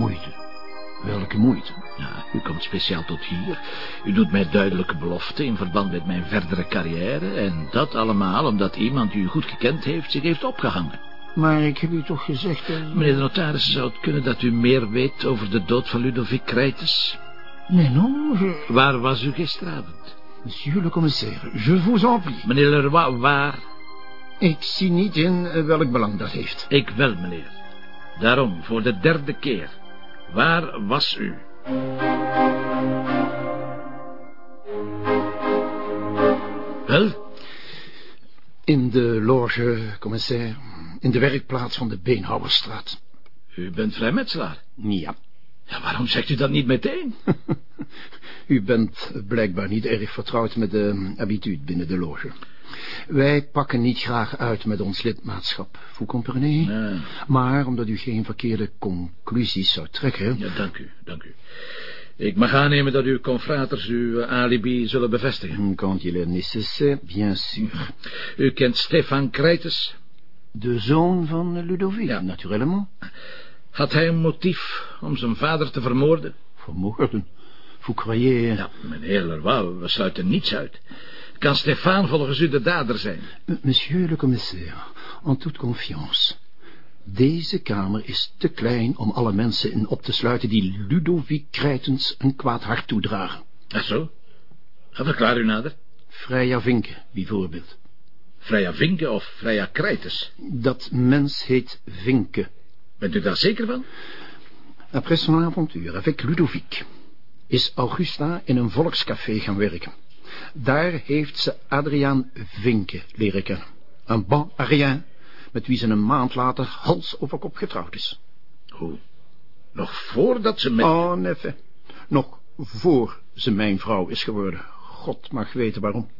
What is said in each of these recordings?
ontzaglijke moeite. Ja, u komt speciaal tot hier. U doet mij duidelijke beloften in verband met mijn verdere carrière... en dat allemaal omdat iemand die u goed gekend heeft zich heeft opgehangen. Maar ik heb u toch gezegd... Uh... Meneer de notaris, zou het kunnen dat u meer weet over de dood van Ludovic Krijtes? Nee, non, je... Waar was u gisteravond? Monsieur le commissaire, je vous en prie. Meneer Leroy, waar? Ik zie niet in eh, welk belang dat heeft. Ik wel, meneer. Daarom, voor de derde keer. Waar was u? Wel? In de loge, commissaire. In de werkplaats van de Beenhouwerstraat. U bent vrijmetselaar? Ja. Ja, waarom zegt u dat niet meteen? u bent blijkbaar niet erg vertrouwd met de habitude binnen de loge. Wij pakken niet graag uit met ons lidmaatschap, vous comprenez? Ja. Maar omdat u geen verkeerde conclusies zou trekken... Ja, dank u, dank u. Ik mag aannemen dat uw confraters uw alibi zullen bevestigen. Quand il est nécessaire, bien sûr. U kent Stefan Krijtes? De zoon van Ludovic, Ja. natuurlijk. Had hij een motief om zijn vader te vermoorden? Vermoorden? Vous croyez... Ja, meneer Leroy, we sluiten niets uit. Kan Stefan volgens u de dader zijn? Monsieur le commissaire, en toute confiance. Deze kamer is te klein om alle mensen in op te sluiten die Ludovic Krijtens een kwaad hart toedragen. Ach zo? Verklaar u nader. Freya Vinke, bijvoorbeeld. Freya Vinke of Freya Krijtes? Dat mens heet Vinke. Bent u daar zeker van? Après son aventure avec Ludovic is Augusta in een volkscafé gaan werken. Daar heeft ze Adriaan Vinke leren kennen. Een bon rien, met wie ze een maand later hals over kop getrouwd is. Hoe? Nog voordat ze met... Oh, neffe. Nog voor ze mijn vrouw is geworden. God mag weten waarom.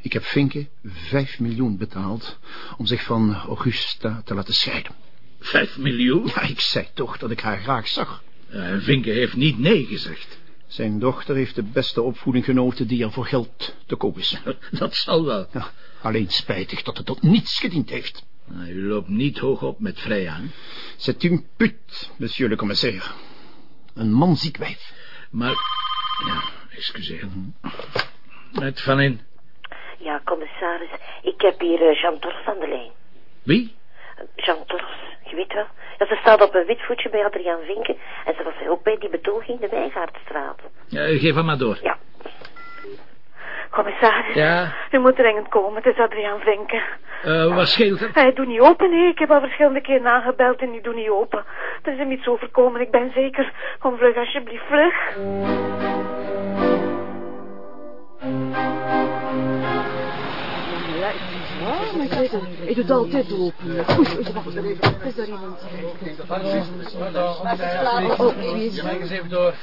Ik heb Vinke vijf miljoen betaald om zich van Augusta te laten scheiden. Vijf miljoen? Ja, ik zei toch dat ik haar graag zag. En Vinke heeft niet nee gezegd. Zijn dochter heeft de beste opvoeding genoten die er voor geld te koop is. Dat zal wel. Ja, alleen spijtig dat het tot niets gediend heeft. Nou, u loopt niet hoog op met Freya. hè? C'est une pute, monsieur le commissaire. Een manziek wijf. Maar... Ja, excuseer. Met Van In. Ja, commissaris, ik heb hier eh, Jean Tors aan de lijn. Wie? Jean Tors, Ja, ze staat op een wit voetje bij Adriaan Vinken en ze was ook bij die betoging in de Wijngaardstraat. Ja, geef hem maar door. Ja. Commissaris, Ja? u moet dringend komen, het is Adriaan Vinken. Eh, wat scheelt? Hij doet niet open, nee. Ik heb al verschillende keer nagebeld en die doet niet open. Er is hem iets overkomen, ik ben zeker. Kom vlug, alsjeblieft, vlug. Ik doe het altijd. Oei, oei, wacht even. Is er iemand? Oh, Mike eens even door.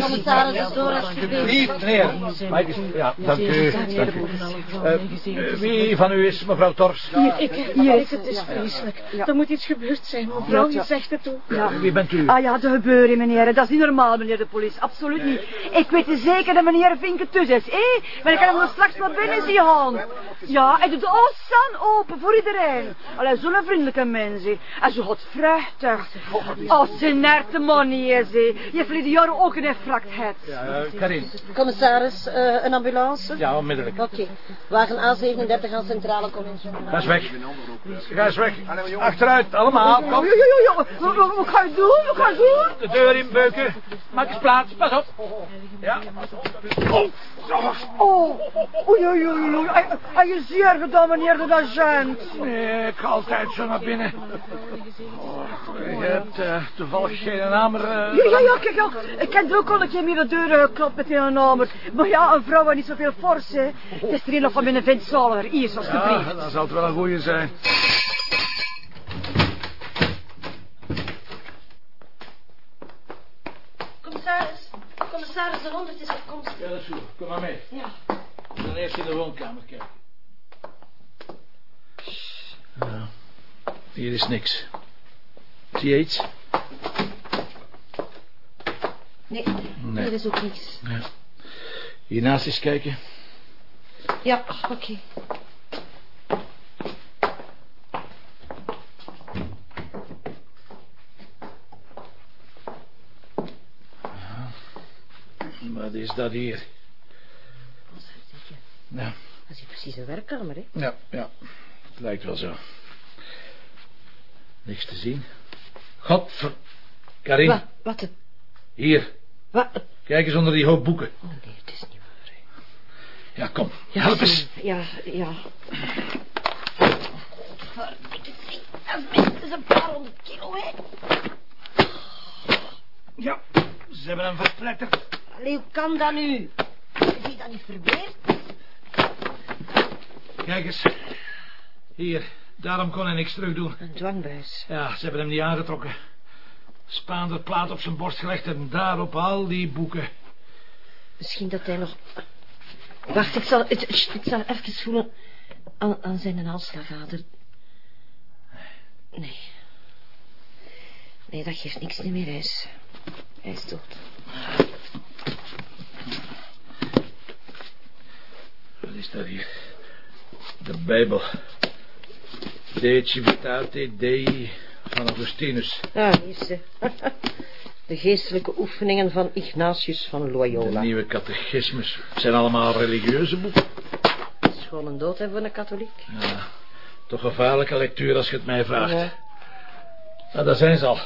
commissaris, door alsjeblieft. Lief, meneer. Mike ja, dank u. Dank u. Eh, wie van u is mevrouw Tors? Ik, hier, het is vreselijk. Er moet iets gebeurd zijn, mevrouw, je zegt het ook. Wie bent u? Ah ja, de gebeuren, meneer. Dat is niet normaal, meneer de politie. Absoluut niet. Ik weet zeker dat meneer Vinken tussen is, hé? Maar ik kan hem nog straks naar binnen zien gaan. Ja, hij doet de oostzaan open voor iedereen. Allee, zo'n vriendelijke mens, hè. En zo gaat vruchtig. Als zijn nerte man niet is. Je verleden jaar ook een effract had. Ja, eh, Karin. Commissaris, eh, een ambulance? Ja, onmiddellijk. Oké. Wagen A37 aan Centrale College. Ga eens weg. Ga eens weg. Achteruit, allemaal. Kom. Jo, jo, jo, jo. Wat, wat ga je doen? Wat ga je doen? De deur inbeuken. Maak eens plaats. Pas op. Ja. Oh, oei, oei, oei, oei. Hij- Hij is zeer meneer de agent. Nee, ik ga altijd zo naar binnen. Oh, je hebt eh, toevallig geen namer. eh, Ja, ja, ja, kijk, ja. Ik heb er ook al een keer met de deur geklopt met een namer. Maar ja, een vrouw heeft niet zoveel fors, hè. Het is er een van mijn vent zaliger. Hier, alsjeblieft. Ja, dan zal het wel een goeie zijn. Commissaris, de honderd is afkomstig. Ja, dat is goed. Kom maar mee. Ja. Dan eerst in de woonkamer kijken. Ja, hier is niks. Zie je iets? Nee, Nee. hier is ook niks. Ja. Hiernaast eens kijken. Ja, oké is dat hier? Ja, Dat is hier precies een werkkamer, hè? ja, ja. Het lijkt wel zo. Niks te zien. Godver... Karin, Wat? Wat? het- hier. Wat? Kijk eens onder die hoop boeken. Oh nee, het is niet waar. hè. Ja, kom. Ja, Help eens. Ja, ja. Dat is een paar honderd kilo, hè? Ja, ze hebben hem verpletterd. Allee, hoe kan dat nu? Heb je dat niet verbeerd? Kijk eens. Hier, daarom kon hij niks terug doen. Een dwangbuis. Ja, ze hebben hem niet aangetrokken. Spaander plaat op zijn borst gelegd en daarop al die boeken. Misschien dat hij nog... Wacht, ik zal, ik, ik zal even voelen aan, aan zijn halsslagader. Nee. Nee, dat geeft niks meer. Hij is, hij is dood. Hier? De Bijbel. De Civitate Dei van Augustinus. Ah, hier is ze. De geestelijke oefeningen van Ignatius van De Loyola. nieuwe catechismus. Het zijn allemaal religieuze boeken. Dat is gewoon een dood hè, voor een katholiek. Ja, toch gevaarlijke lectuur als je het mij vraagt. Ja. Nou, daar zijn ze al.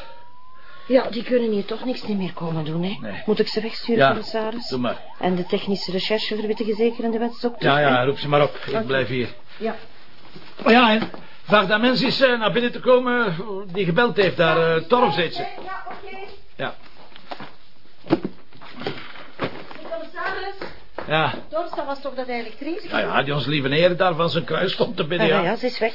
Ja, die kunnen hier toch niks meer komen doen, hè? Nee. Moet ik ze wegsturen, Ja, commissaris? doe maar. En de technische recherche verwittigen zeker in de wetsdokter? Ja, ja, roep ze maar op. Ik blijf hier. Ja. Oh ja, en vraag dat mens eens eh, naar binnen te komen die gebeld heeft. Daar, uh, Torf zit ze. Ja, oké. Ja, Commissaris, ja. Dorsta was toch dat eigenlijk Therese? Ja, ja, die ons lieve neer daar van zijn kruis stond te bidden. Ja, Ja, ja, ze is weg.